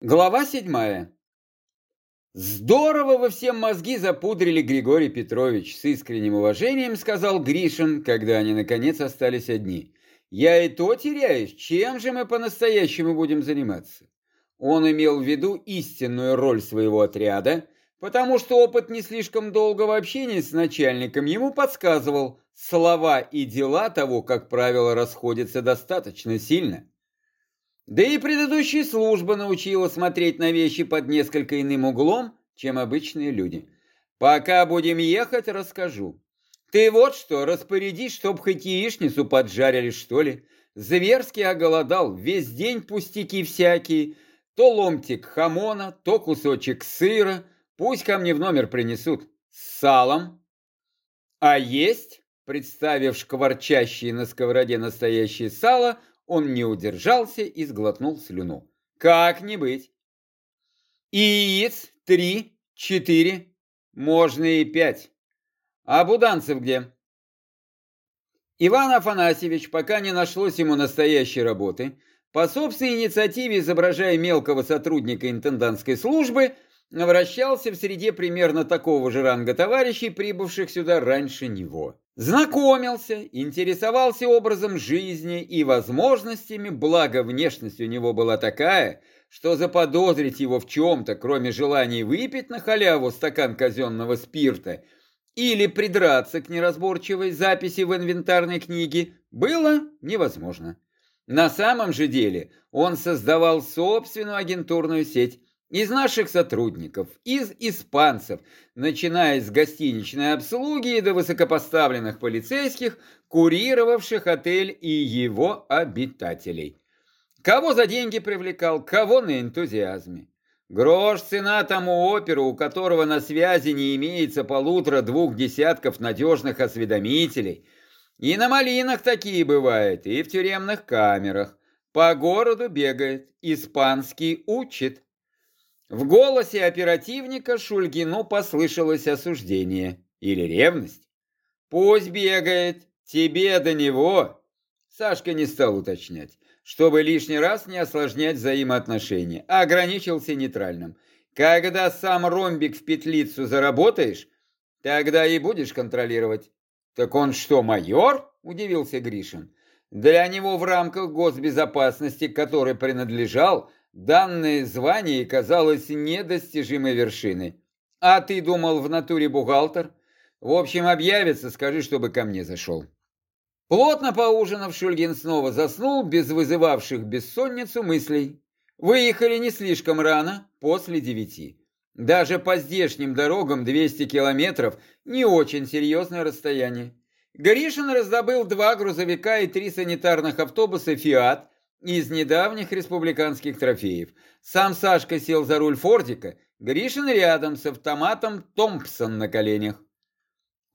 Глава седьмая. «Здорово вы всем мозги запудрили, Григорий Петрович!» С искренним уважением сказал Гришин, когда они наконец остались одни. «Я и то теряюсь, чем же мы по-настоящему будем заниматься?» Он имел в виду истинную роль своего отряда, потому что опыт не слишком долгого общения с начальником ему подсказывал, слова и дела того, как правило, расходятся достаточно сильно. Да и предыдущая служба научила смотреть на вещи под несколько иным углом, чем обычные люди. Пока будем ехать, расскажу. Ты вот что, распорядись, чтоб хоть яичницу поджарили, что ли. Зверски оголодал, весь день пустяки всякие. То ломтик хамона, то кусочек сыра. Пусть ко мне в номер принесут. С салом. А есть, представив шкварчащее на сковороде настоящее сало, он не удержался и сглотнул слюну. Как не быть? Иец три, четыре, можно и пять. А Буданцев где? Иван Афанасьевич, пока не нашлось ему настоящей работы, по собственной инициативе, изображая мелкого сотрудника интендантской службы, вращался в среде примерно такого же ранга товарищей, прибывших сюда раньше него. Знакомился, интересовался образом жизни и возможностями, благо внешность у него была такая, что заподозрить его в чем-то, кроме желания выпить на халяву стакан казенного спирта или придраться к неразборчивой записи в инвентарной книге, было невозможно. На самом же деле он создавал собственную агентурную сеть, из наших сотрудников, из испанцев, начиная с гостиничной обслуги до высокопоставленных полицейских, курировавших отель и его обитателей. Кого за деньги привлекал, кого на энтузиазме. Грош цена тому оперу, у которого на связи не имеется полутора-двух десятков надежных осведомителей. И на малинах такие бывают, и в тюремных камерах. По городу бегает, испанский учит. В голосе оперативника Шульгину послышалось осуждение или ревность. «Пусть бегает, тебе до него!» Сашка не стал уточнять, чтобы лишний раз не осложнять взаимоотношения, а ограничился нейтральным. «Когда сам ромбик в петлицу заработаешь, тогда и будешь контролировать». «Так он что, майор?» – удивился Гришин. Для него в рамках госбезопасности, которой принадлежал, Данное звание казалось недостижимой вершиной. А ты думал в натуре бухгалтер? В общем, объявится, скажи, чтобы ко мне зашел. Плотно поужинав, Шульгин снова заснул, без вызывавших бессонницу мыслей. Выехали не слишком рано, после девяти. Даже по здешним дорогам 200 километров не очень серьезное расстояние. Гришин раздобыл два грузовика и три санитарных автобуса «Фиат», из недавних республиканских трофеев. Сам Сашка сел за руль Фордика, Гришин рядом с автоматом Томпсон на коленях.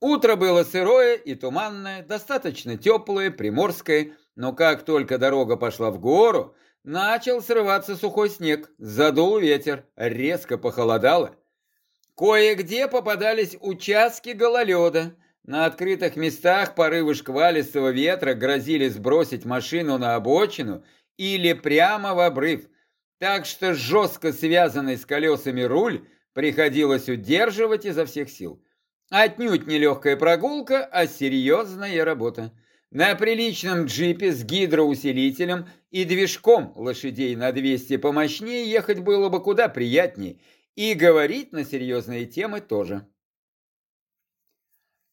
Утро было сырое и туманное, достаточно теплое, приморское, но как только дорога пошла в гору, начал срываться сухой снег, задул ветер, резко похолодало. Кое-где попадались участки гололеда, на открытых местах порывы шквалистого ветра грозили сбросить машину на обочину или прямо в обрыв, так что жестко связанный с колесами руль приходилось удерживать изо всех сил. Отнюдь не легкая прогулка, а серьезная работа. На приличном джипе с гидроусилителем и движком лошадей на 200 помощнее ехать было бы куда приятнее, и говорить на серьезные темы тоже.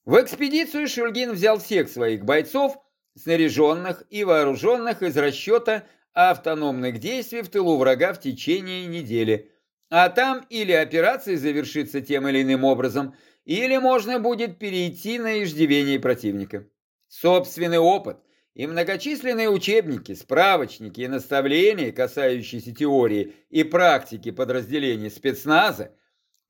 В экспедицию Шульгин взял всех своих бойцов, снаряженных и вооруженных из расчета автономных действий в тылу врага в течение недели. А там или операция завершится тем или иным образом, или можно будет перейти на иждивение противника. Собственный опыт и многочисленные учебники, справочники и наставления, касающиеся теории и практики подразделений спецназа,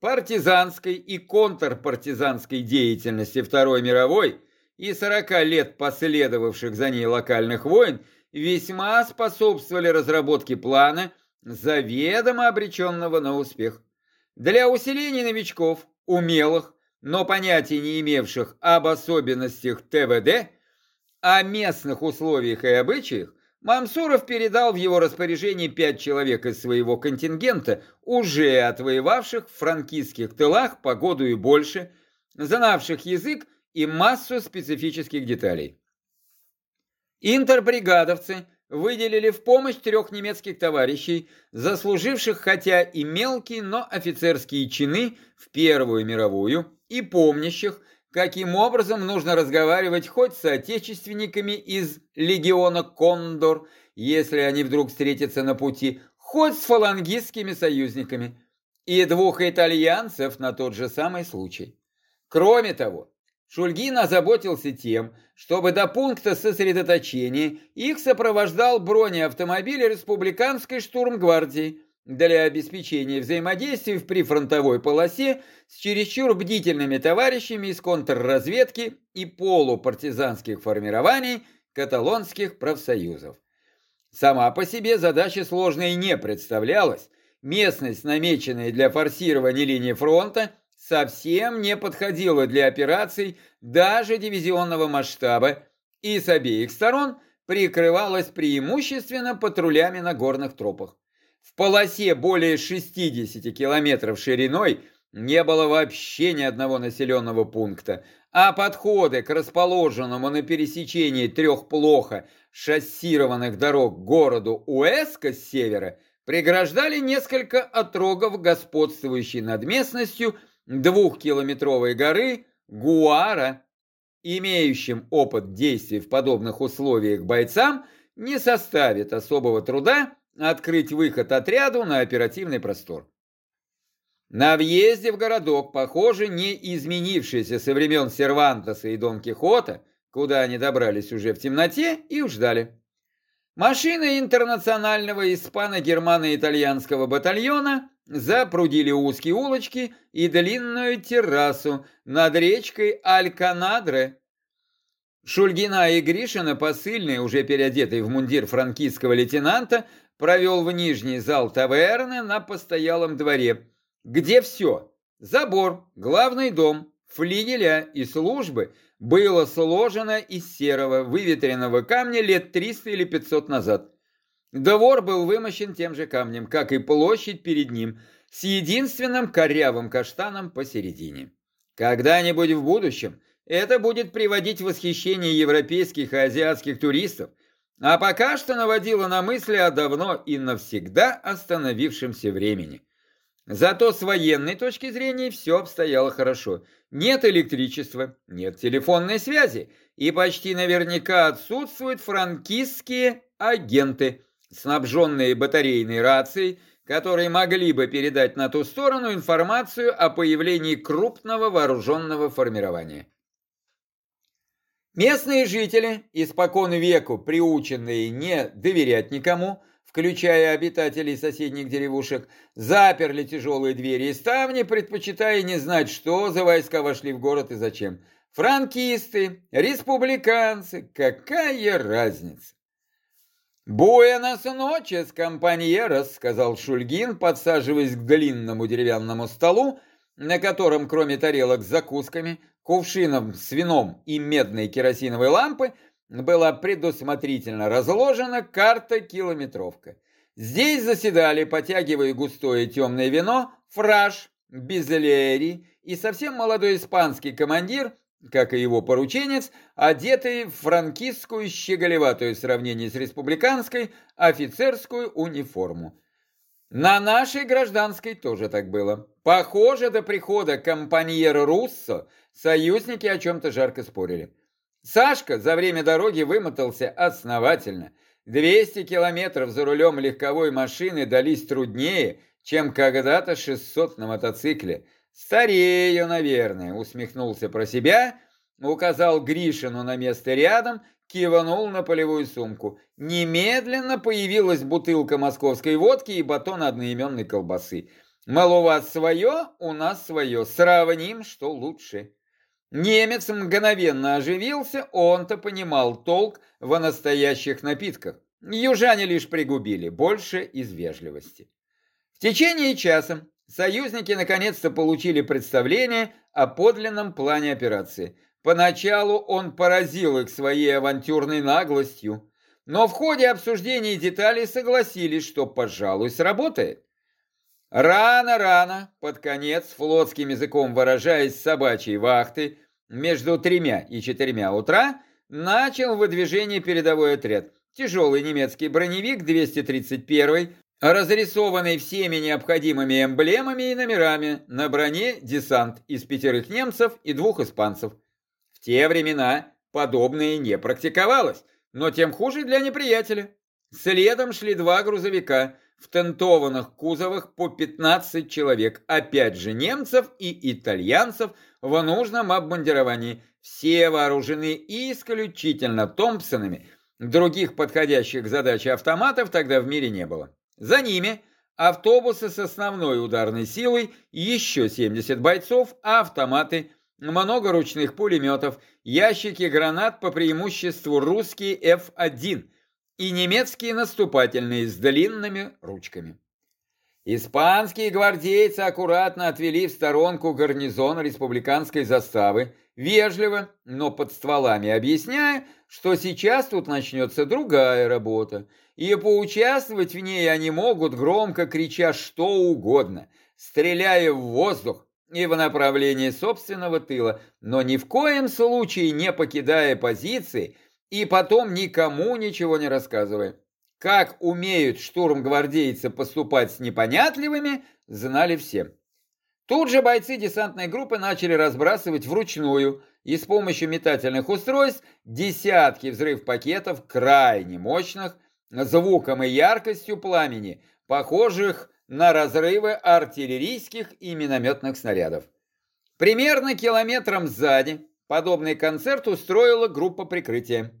партизанской и контрпартизанской деятельности Второй мировой и 40 лет последовавших за ней локальных войн весьма способствовали разработке плана, заведомо обреченного на успех. Для усиления новичков, умелых, но понятия не имевших об особенностях ТВД, о местных условиях и обычаях, Мамсуров передал в его распоряжение пять человек из своего контингента, уже отвоевавших в франкистских тылах погоду и больше, знавших язык и массу специфических деталей. Интербригадовцы выделили в помощь трех немецких товарищей, заслуживших хотя и мелкие, но офицерские чины в Первую мировую и помнящих, каким образом нужно разговаривать хоть с отечественниками из легиона «Кондор», если они вдруг встретятся на пути, хоть с фалангистскими союзниками, и двух итальянцев на тот же самый случай. Кроме того, Шульгин озаботился тем, чтобы до пункта сосредоточения их сопровождал бронеавтомобиль республиканской штурмгвардии для обеспечения взаимодействия в прифронтовой полосе с чересчур бдительными товарищами из контрразведки и полупартизанских формирований каталонских профсоюзов. Сама по себе задача сложной не представлялась, местность, намеченная для форсирования линии фронта – совсем не подходила для операций даже дивизионного масштаба и с обеих сторон прикрывалась преимущественно патрулями на горных тропах. В полосе более 60 километров шириной не было вообще ни одного населенного пункта, а подходы к расположенному на пересечении трех плохо шассированных дорог городу Уэска с севера преграждали несколько отрогов, господствующей над местностью – двухкилометровой горы Гуара, имеющим опыт действий в подобных условиях бойцам, не составит особого труда открыть выход отряду на оперативный простор. На въезде в городок, похоже, не изменившийся со времен Сервантеса и Дон Кихота, куда они добрались уже в темноте и ждали. Машины интернационального испано-германо-итальянского батальона запрудили узкие улочки и длинную террасу над речкой Альканадре. Шульгина и Гришина, посыльный, уже переодетый в мундир франкистского лейтенанта, провел в нижний зал таверны на постоялом дворе, где все – забор, главный дом, флигеля и службы – было сложено из серого, выветренного камня лет 300 или 500 назад. Двор был вымощен тем же камнем, как и площадь перед ним, с единственным корявым каштаном посередине. Когда-нибудь в будущем это будет приводить в восхищение европейских и азиатских туристов, а пока что наводило на мысли о давно и навсегда остановившемся времени. Зато с военной точки зрения все обстояло хорошо. Нет электричества, нет телефонной связи, и почти наверняка отсутствуют франкистские агенты – снабженные батарейной рацией, которые могли бы передать на ту сторону информацию о появлении крупного вооруженного формирования. Местные жители, испокон веку приученные не доверять никому, включая обитателей соседних деревушек, заперли тяжелые двери и ставни, предпочитая не знать, что за войска вошли в город и зачем. Франкисты, республиканцы, какая разница? «Буэнос ночес, компаньерос», — сказал Шульгин, подсаживаясь к длинному деревянному столу, на котором, кроме тарелок с закусками, кувшином с вином и медной керосиновой лампы, была предусмотрительно разложена карта-километровка. Здесь заседали, потягивая густое темное вино, фраж, безлери и совсем молодой испанский командир как и его порученец, одетый в франкистскую щеголеватую в сравнении с республиканской офицерскую униформу. На нашей гражданской тоже так было. Похоже, до прихода компаньера Руссо союзники о чем-то жарко спорили. Сашка за время дороги вымотался основательно. 200 километров за рулем легковой машины дались труднее, чем когда-то 600 на мотоцикле – «Старею, наверное», — усмехнулся про себя, указал Гришину на место рядом, киванул на полевую сумку. Немедленно появилась бутылка московской водки и батон одноименной колбасы. Мол, у вас свое, у нас свое. Сравним, что лучше. Немец мгновенно оживился, он-то понимал толк в настоящих напитках. Южане лишь пригубили, больше из вежливости. В течение часа Союзники наконец-то получили представление о подлинном плане операции. Поначалу он поразил их своей авантюрной наглостью. но в ходе обсуждения деталей согласились, что, пожалуй, сработает. Рано-рано, под конец, флотским языком выражаясь собачьей вахты, между тремя и четырьмя утра начал выдвижение передовой отряд. Тяжелый немецкий броневик 231 разрисованный всеми необходимыми эмблемами и номерами, на броне десант из пятерых немцев и двух испанцев. Те времена подобное не практиковалось, но тем хуже для неприятеля. Следом шли два грузовика, в тентованных кузовах по 15 человек, опять же немцев и итальянцев в нужном обмундировании. Все вооружены исключительно Томпсонами, других подходящих к автоматов тогда в мире не было. За ними автобусы с основной ударной силой, еще 70 бойцов, а автоматы, много ручных пулеметов, ящики гранат по преимуществу русские F1 и немецкие наступательные с длинными ручками. Испанские гвардейцы аккуратно отвели в сторонку гарнизон республиканской заставы, вежливо, но под стволами объясняя, что сейчас тут начнется другая работа, и поучаствовать в ней они могут, громко крича что угодно, стреляя в воздух и в направлении собственного тыла, но ни в коем случае не покидая позиции и потом никому ничего не рассказывая. Как умеют штурмгвардейцы поступать с непонятливыми, знали все. Тут же бойцы десантной группы начали разбрасывать вручную и с помощью метательных устройств десятки взрыв-пакетов крайне мощных, звуком и яркостью пламени, похожих на разрывы артиллерийских и минометных снарядов. Примерно километром сзади подобный концерт устроила группа прикрытия.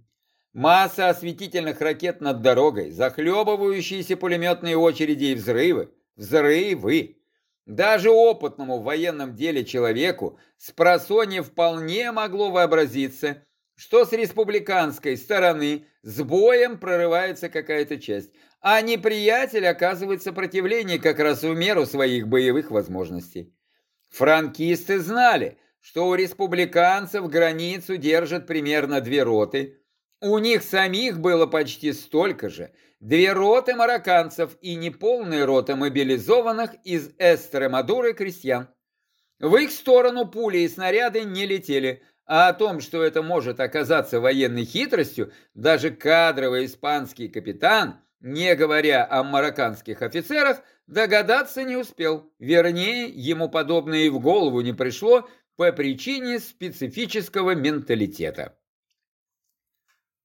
Масса осветительных ракет над дорогой, захлебывающиеся пулеметные очереди и взрывы. Взрывы. Даже опытному в военном деле человеку с просони вполне могло вообразиться, что с республиканской стороны с боем прорывается какая-то часть, а неприятель оказывает сопротивление как раз в меру своих боевых возможностей. Франкисты знали, что у республиканцев границу держат примерно две роты – у них самих было почти столько же. Две роты марокканцев и неполные роты мобилизованных из Эстремадуры крестьян. В их сторону пули и снаряды не летели, а о том, что это может оказаться военной хитростью, даже кадровый испанский капитан, не говоря о марокканских офицерах, догадаться не успел. Вернее, ему подобное и в голову не пришло по причине специфического менталитета.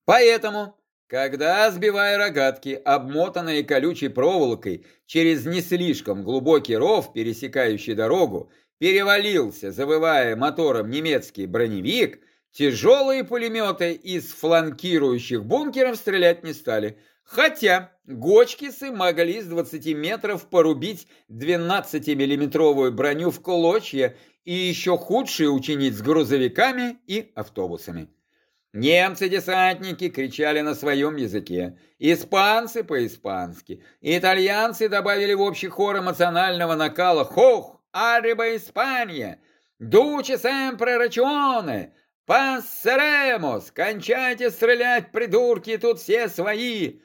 Поэтому, когда, сбивая рогатки, обмотанные колючей проволокой, через не слишком глубокий ров, пересекающий дорогу, перевалился, завывая мотором немецкий броневик, тяжелые пулеметы из фланкирующих бункеров стрелять не стали. Хотя Гочкисы могли с 20 метров порубить 12-миллиметровую броню в клочья и еще худшее учинить с грузовиками и автобусами. Немцы-десантники кричали на своем языке, испанцы по-испански, итальянцы добавили в общий хор эмоционального накала «Хох! Ариба Испания! Дуче семпре рачионе! Пассеремос! Кончайте стрелять, придурки, тут все свои!»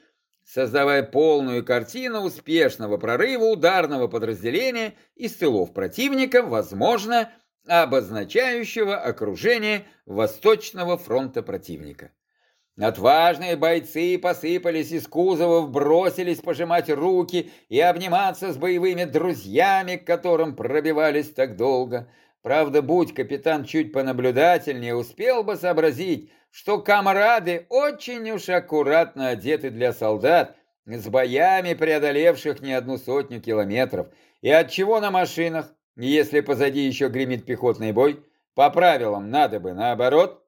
создавая полную картину успешного прорыва ударного подразделения из тылов противника, возможно, обозначающего окружение Восточного фронта противника. Отважные бойцы посыпались из кузовов, бросились пожимать руки и обниматься с боевыми друзьями, к которым пробивались так долго. Правда, будь капитан чуть понаблюдательнее, успел бы сообразить, что комрады очень уж аккуратно одеты для солдат, с боями преодолевших не одну сотню километров, и отчего на машинах, если позади еще гремит пехотный бой, по правилам надо бы наоборот.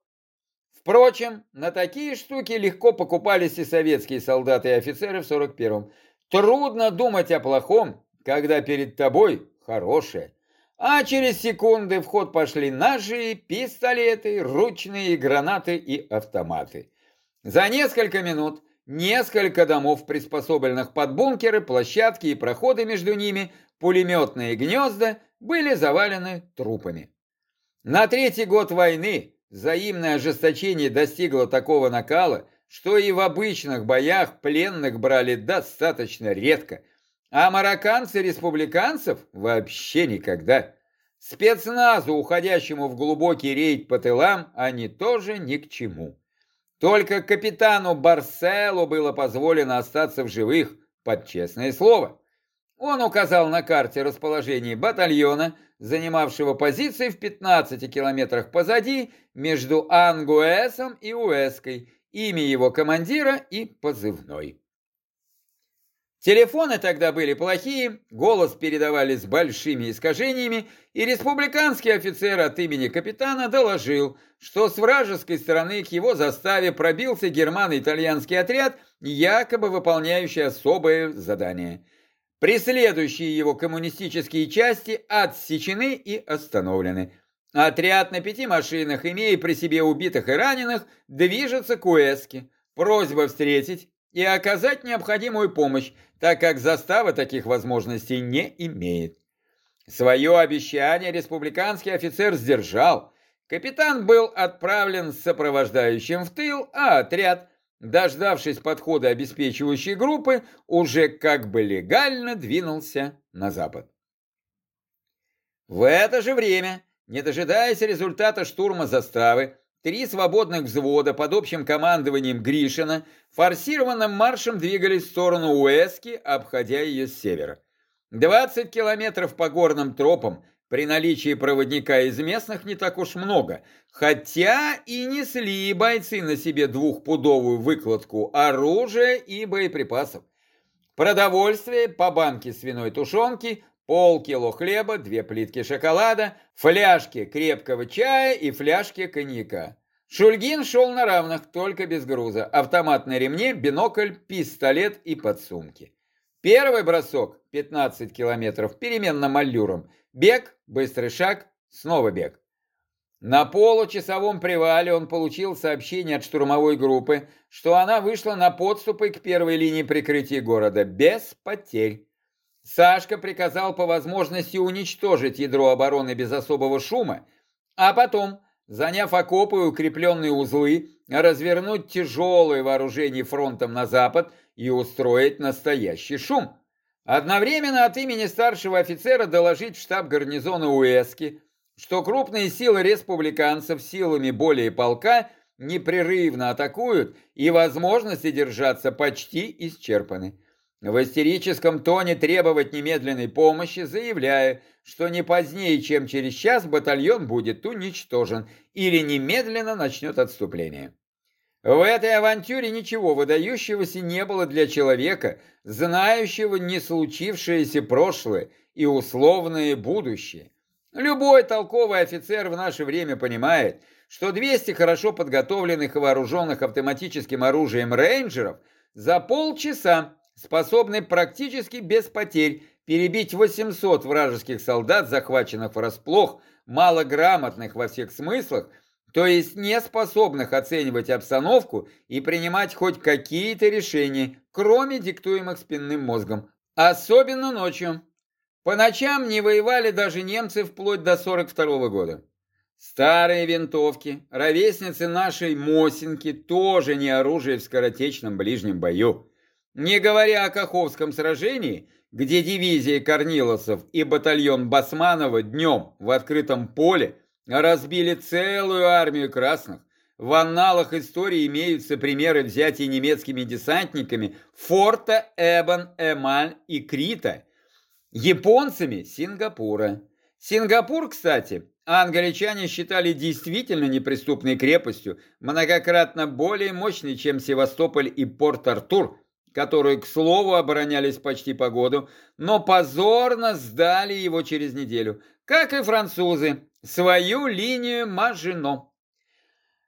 Впрочем, на такие штуки легко покупались и советские солдаты и офицеры в 41-м. Трудно думать о плохом, когда перед тобой хорошее. А через секунды в ход пошли ножи, пистолеты, ручные гранаты и автоматы. За несколько минут несколько домов, приспособленных под бункеры, площадки и проходы между ними, пулеметные гнезда были завалены трупами. На третий год войны взаимное ожесточение достигло такого накала, что и в обычных боях пленных брали достаточно редко, а марокканцы республиканцев вообще никогда. Спецназу, уходящему в глубокий рейд по тылам, они тоже ни к чему. Только капитану Барселу было позволено остаться в живых, под честное слово. Он указал на карте расположение батальона, занимавшего позиции в 15 километрах позади, между Ангуэсом и Уэской, имя его командира и позывной. Телефоны тогда были плохие, голос передавали с большими искажениями, и республиканский офицер от имени капитана доложил, что с вражеской стороны к его заставе пробился германо-итальянский отряд, якобы выполняющий особое задание. Преследующие его коммунистические части отсечены и остановлены. Отряд на пяти машинах, имея при себе убитых и раненых, движется к Уэске. Просьба встретить и оказать необходимую помощь, так как застава таких возможностей не имеет. Свое обещание республиканский офицер сдержал. Капитан был отправлен с сопровождающим в тыл, а отряд, дождавшись подхода обеспечивающей группы, уже как бы легально двинулся на запад. В это же время, не дожидаясь результата штурма заставы, Три свободных взвода под общим командованием Гришина форсированным маршем двигались в сторону Уэски, обходя ее с севера. 20 километров по горным тропам при наличии проводника из местных не так уж много, хотя и несли бойцы на себе двухпудовую выкладку оружия и боеприпасов. Продовольствие по банке свиной тушенки, полкило хлеба, две плитки шоколада, фляжки крепкого чая и фляжки коньяка. Шульгин шел на равных, только без груза. Автомат на ремне, бинокль, пистолет и подсумки. Первый бросок, 15 километров, переменным аллюром. Бег, быстрый шаг, снова бег. На получасовом привале он получил сообщение от штурмовой группы, что она вышла на подступы к первой линии прикрытия города без потерь. Сашка приказал по возможности уничтожить ядро обороны без особого шума, а потом, заняв окопы и укрепленные узлы, развернуть тяжелое вооружение фронтом на запад и устроить настоящий шум. Одновременно от имени старшего офицера доложить в штаб гарнизона Уэски, что крупные силы республиканцев силами более полка непрерывно атакуют и возможности держаться почти исчерпаны в истерическом тоне требовать немедленной помощи, заявляя, что не позднее, чем через час батальон будет уничтожен или немедленно начнет отступление. В этой авантюре ничего выдающегося не было для человека, знающего не случившееся прошлое и условное будущее. Любой толковый офицер в наше время понимает, что 200 хорошо подготовленных и вооруженных автоматическим оружием рейнджеров за полчаса способный практически без потерь перебить 800 вражеских солдат, захваченных врасплох, малограмотных во всех смыслах, то есть не способных оценивать обстановку и принимать хоть какие-то решения, кроме диктуемых спинным мозгом, особенно ночью. По ночам не воевали даже немцы вплоть до 42 -го года. Старые винтовки, ровесницы нашей Мосинки, тоже не оружие в скоротечном ближнем бою. Не говоря о Каховском сражении, где дивизия Корниловцев и батальон Басманова днем в открытом поле разбили целую армию красных, в анналах истории имеются примеры взятия немецкими десантниками форта Эбан, Эмаль и Крита, японцами Сингапура. Сингапур, кстати, англичане считали действительно неприступной крепостью, многократно более мощной, чем Севастополь и Порт-Артур, которые, к слову, оборонялись почти по году, но позорно сдали его через неделю, как и французы, свою линию Мажино.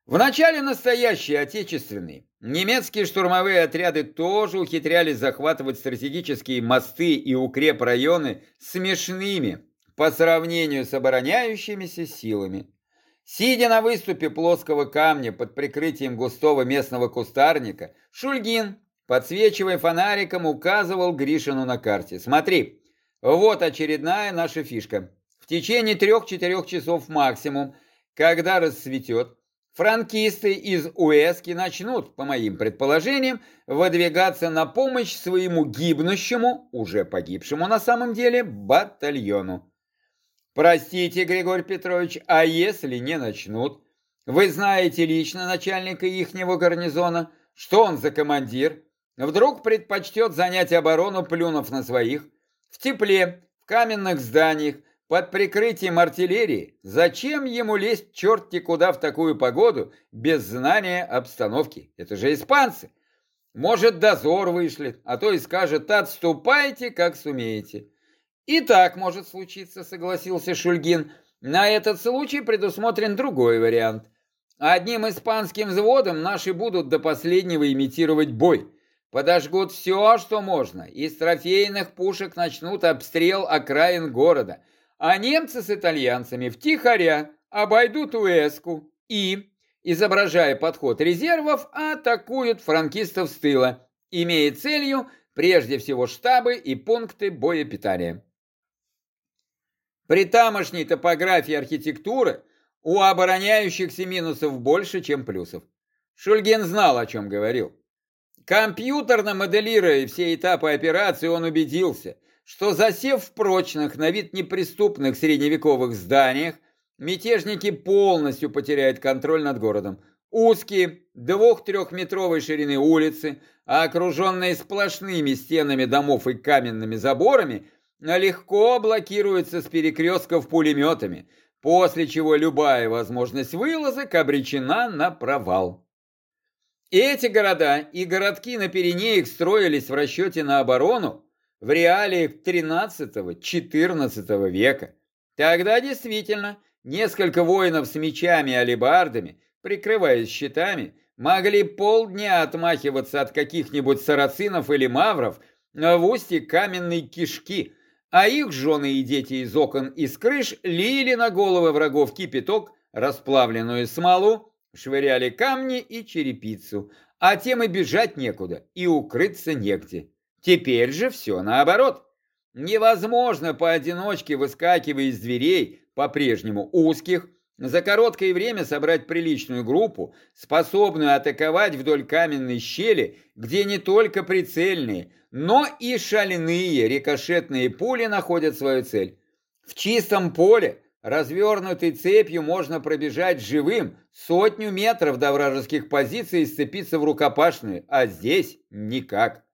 В начале настоящей отечественной немецкие штурмовые отряды тоже ухитрялись захватывать стратегические мосты и укрепрайоны смешными по сравнению с обороняющимися силами. Сидя на выступе плоского камня под прикрытием густого местного кустарника, Шульгин подсвечивая фонариком, указывал Гришину на карте. «Смотри, вот очередная наша фишка. В течение трех-четырех часов максимум, когда расцветет, франкисты из Уэски начнут, по моим предположениям, выдвигаться на помощь своему гибнущему, уже погибшему на самом деле, батальону. Простите, Григорий Петрович, а если не начнут? Вы знаете лично начальника ихнего гарнизона, что он за командир? Вдруг предпочтет занять оборону, плюнув на своих? В тепле, в каменных зданиях, под прикрытием артиллерии, зачем ему лезть черти куда в такую погоду, без знания обстановки? Это же испанцы. Может, дозор вышлет, а то и скажет, отступайте, как сумеете. И так может случиться, согласился Шульгин. На этот случай предусмотрен другой вариант. Одним испанским взводом наши будут до последнего имитировать бой. Подожгут все, что можно. Из трофейных пушек начнут обстрел окраин города – а немцы с итальянцами втихаря обойдут Уэску и, изображая подход резервов, атакуют франкистов с тыла, имея целью прежде всего штабы и пункты боепитания. При тамошней топографии архитектуры у обороняющихся минусов больше, чем плюсов. Шульгин знал, о чем говорил. Компьютерно моделируя все этапы операции, он убедился – что засев в прочных, на вид неприступных средневековых зданиях, мятежники полностью потеряют контроль над городом. Узкие, двух-трехметровой ширины улицы, окруженные сплошными стенами домов и каменными заборами, легко блокируются с перекрестков пулеметами, после чего любая возможность вылазок обречена на провал. Эти города и городки на Пиренеях строились в расчете на оборону, в реалиях 13-14 века. Тогда действительно несколько воинов с мечами и алебардами, прикрываясь щитами, могли полдня отмахиваться от каких-нибудь сарацинов или мавров в устье каменной кишки, а их жены и дети из окон и с крыш лили на головы врагов кипяток, расплавленную смолу, швыряли камни и черепицу, а тем и бежать некуда, и укрыться негде. Теперь же все наоборот. Невозможно поодиночке, выскакивая из дверей, по-прежнему узких, за короткое время собрать приличную группу, способную атаковать вдоль каменной щели, где не только прицельные, но и шальные рикошетные пули находят свою цель. В чистом поле, развернутой цепью, можно пробежать живым сотню метров до вражеских позиций и сцепиться в рукопашную, а здесь никак.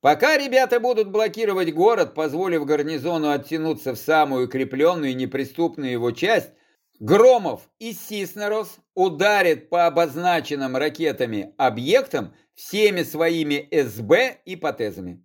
Пока ребята будут блокировать город, позволив гарнизону оттянуться в самую укрепленную и неприступную его часть, Громов и Сиснерос ударят по обозначенным ракетами объектам всеми своими СБ и потезами.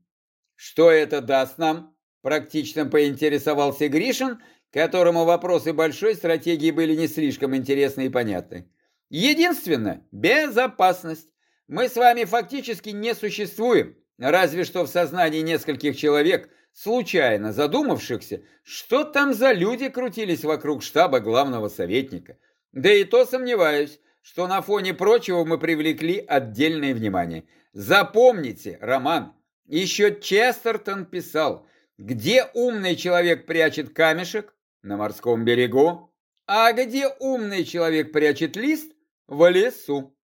Что это даст нам? Практично поинтересовался Гришин, которому вопросы большой стратегии были не слишком интересны и понятны. Единственное, безопасность. Мы с вами фактически не существуем. Разве что в сознании нескольких человек, случайно задумавшихся, что там за люди крутились вокруг штаба главного советника. Да и то сомневаюсь, что на фоне прочего мы привлекли отдельное внимание. Запомните, Роман, еще Честертон писал, где умный человек прячет камешек? На морском берегу. А где умный человек прячет лист? В лесу.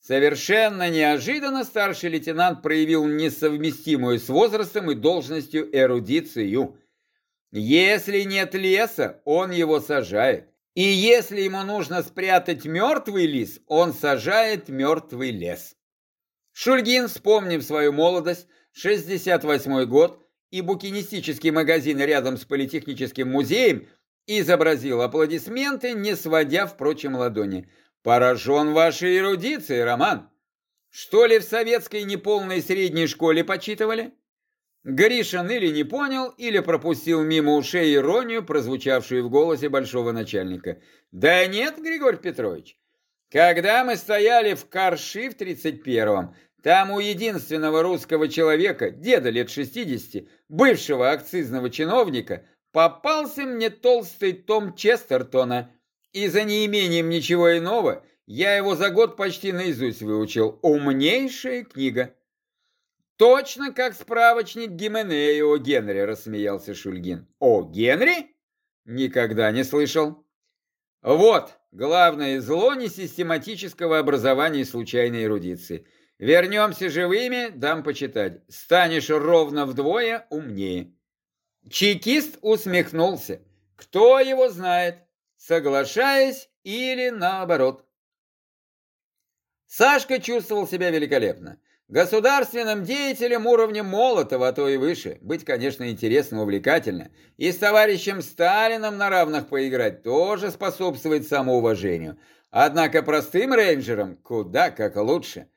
Совершенно неожиданно старший лейтенант проявил несовместимую с возрастом и должностью эрудицию. Если нет леса, он его сажает. И если ему нужно спрятать мертвый лис, он сажает мертвый лес. Шульгин, вспомнив свою молодость, 68 год, и букинистический магазин рядом с политехническим музеем, изобразил аплодисменты, не сводя, впрочем, ладони. Поражен вашей эрудицией, Роман. Что ли в советской неполной средней школе почитывали? Гришин или не понял, или пропустил мимо ушей иронию, прозвучавшую в голосе большого начальника. Да нет, Григорий Петрович. Когда мы стояли в Карши в 31-м, там у единственного русского человека, деда лет 60, бывшего акцизного чиновника, попался мне толстый том Честертона – и за неимением ничего иного я его за год почти наизусть выучил. Умнейшая книга. Точно как справочник Гименея о Генри, рассмеялся Шульгин. О Генри? Никогда не слышал. Вот, Главное зло несистематического образования и случайной эрудиции. Вернемся живыми, дам почитать. Станешь ровно вдвое умнее. Чекист усмехнулся. Кто его знает, соглашаясь или наоборот. Сашка чувствовал себя великолепно. Государственным деятелем уровня Молотова, а то и выше, быть, конечно, интересно, увлекательно. И с товарищем Сталином на равных поиграть тоже способствует самоуважению. Однако простым рейнджерам куда как лучше.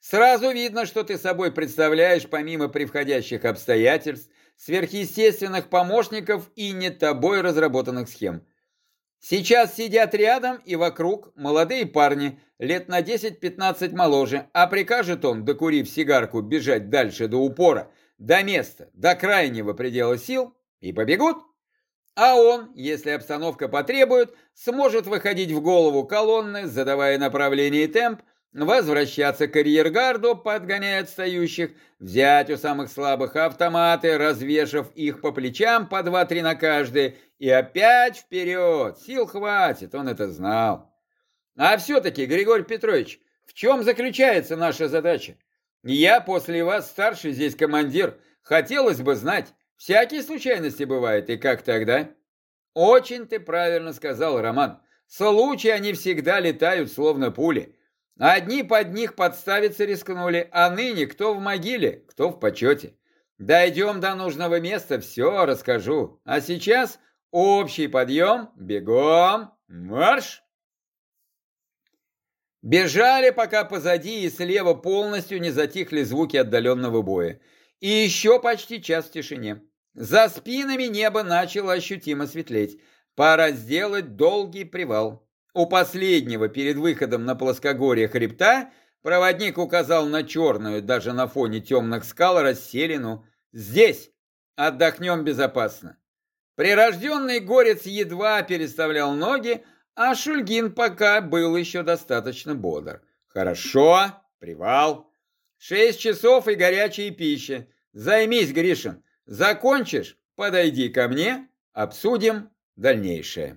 Сразу видно, что ты собой представляешь помимо превходящих обстоятельств, сверхъестественных помощников и не тобой разработанных схем. Сейчас сидят рядом и вокруг молодые парни, лет на 10-15 моложе, а прикажет он, докурив сигарку, бежать дальше до упора, до места, до крайнего предела сил, и побегут. А он, если обстановка потребует, сможет выходить в голову колонны, задавая направление и темп, возвращаться к карьергарду, подгоняя отстающих, взять у самых слабых автоматы, развешав их по плечам по два-три на каждый, и опять вперед, сил хватит, он это знал. А все-таки, Григорий Петрович, в чем заключается наша задача? Я после вас старший здесь командир, хотелось бы знать, всякие случайности бывают, и как тогда? Очень ты правильно сказал, Роман, случаи они всегда летают, словно пули. Одни под них подставиться рискнули, а ныне кто в могиле, кто в почете. Дойдем до нужного места, все расскажу. А сейчас общий подъем, бегом, марш! Бежали, пока позади и слева полностью не затихли звуки отдаленного боя. И еще почти час в тишине. За спинами небо начало ощутимо светлеть. Пора сделать долгий привал. У последнего перед выходом на плоскогорье хребта проводник указал на черную, даже на фоне темных скал, расселину. «Здесь! Отдохнем безопасно!» Прирожденный горец едва переставлял ноги, а Шульгин пока был еще достаточно бодр. «Хорошо, привал. Шесть часов и горячая пища. Займись, Гришин. Закончишь? Подойди ко мне, обсудим дальнейшее».